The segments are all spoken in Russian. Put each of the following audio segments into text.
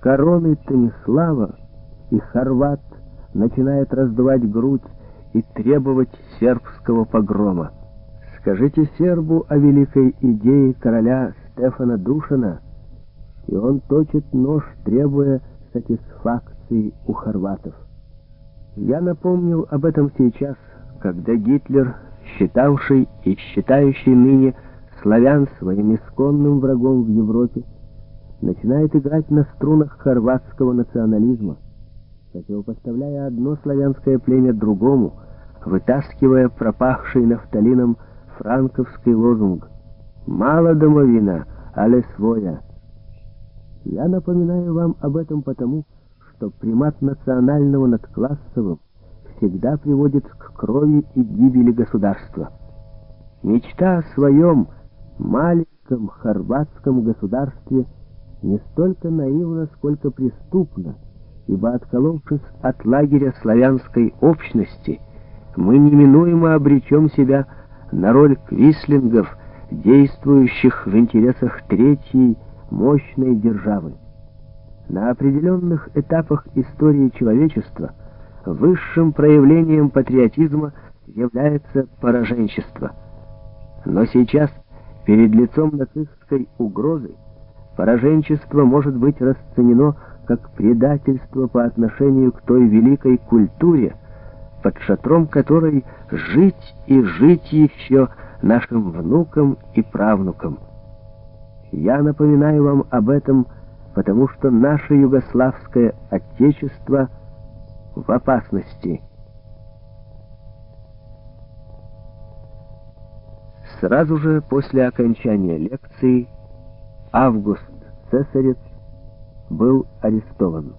короны Станислава, и хорват начинает раздувать грудь и требовать сербского погрома. Скажите сербу о великой идее короля Стефана Душина, и он точит нож, требуя сатисфакции у хорватов. Я напомнил об этом сейчас, когда Гитлер, считавший и считающий ныне славян своим исконным врагом в Европе, начинает играть на струнах хорватского национализма, противопоставляя одно славянское племя другому, вытаскивая пропахший нафталином франковский лозунг «Мало домовина, але своя». Я напоминаю вам об этом потому, что примат национального над классовым всегда приводит к крови и гибели государства. Мечта о своем маленьком хорватском государстве не столько наивна, сколько преступна, ибо отколовшись от лагеря славянской общности, мы неминуемо обречем себя на роль квислингов, действующих в интересах третьей мощной державы. На определенных этапах истории человечества высшим проявлением патриотизма является пораженчество. Но сейчас, перед лицом нацистской угрозы, пораженчество может быть расценено как предательство по отношению к той великой культуре, под шатром которой жить и жить еще нашим внукам и правнукам. Я напоминаю вам об этом, потому что наше югославское отечество в опасности. Сразу же после окончания лекции Август Цесарец был арестован.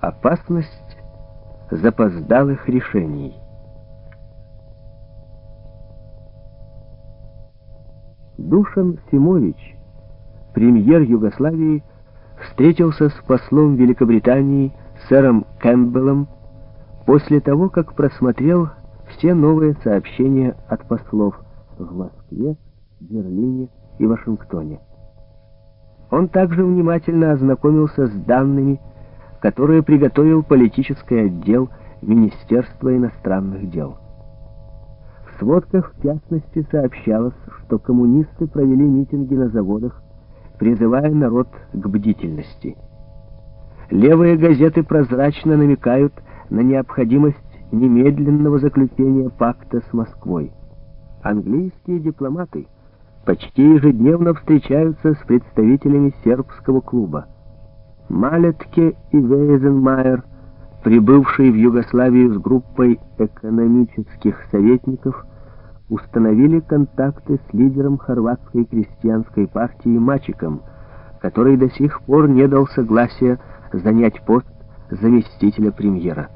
Опасность запоздалых решений. Душан Симович, премьер Югославии, встретился с послом Великобритании сэром Кэмпбеллом после того, как просмотрел все новые сообщения от послов в Москве, Берлине и Вашингтоне. Он также внимательно ознакомился с данными, которые приготовил политический отдел Министерства иностранных дел. В сводках, в частности, сообщалось, что коммунисты провели митинги на заводах, призывая народ к бдительности. Левые газеты прозрачно намекают на необходимость немедленного заключения пакта с Москвой. Английские дипломаты почти ежедневно встречаются с представителями сербского клуба. Малетке и Вейзенмайер, прибывшие в Югославию с группой экономических советников, установили контакты с лидером хорватской крестьянской партии Мачиком, который до сих пор не дал согласия занять пост заместителя премьера.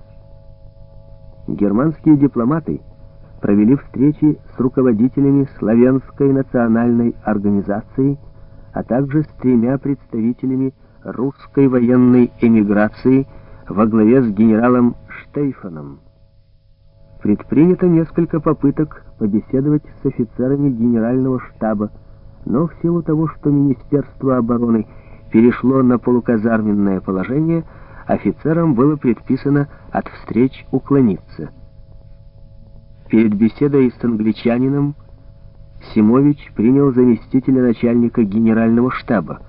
Германские дипломаты провели встречи с руководителями Славянской национальной организации, а также с тремя представителями русской военной эмиграции во главе с генералом Штейфаном. Предпринято несколько попыток побеседовать с офицерами генерального штаба, но в силу того, что Министерство обороны перешло на полуказарменное положение, офицерам было предписано от встреч уклониться. Перед беседой с англичанином Симович принял заместителя начальника генерального штаба,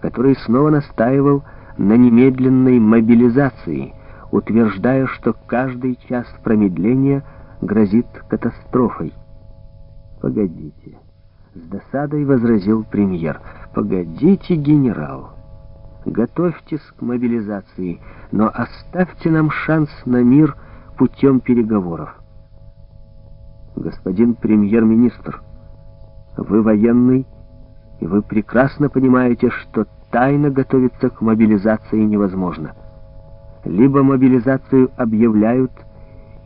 который снова настаивал на немедленной мобилизации, утверждая, что каждый час промедления грозит катастрофой. «Погодите», — с досадой возразил премьер, — «погодите, генерал». Готовьтесь к мобилизации, но оставьте нам шанс на мир путем переговоров. Господин премьер-министр, вы военный, и вы прекрасно понимаете, что тайно готовиться к мобилизации невозможно. Либо мобилизацию объявляют,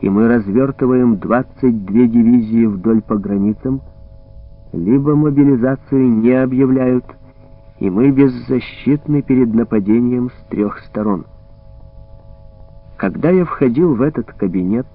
и мы развертываем 22 дивизии вдоль по границам, либо мобилизацию не объявляют, и мы беззащитны перед нападением с трех сторон. Когда я входил в этот кабинет,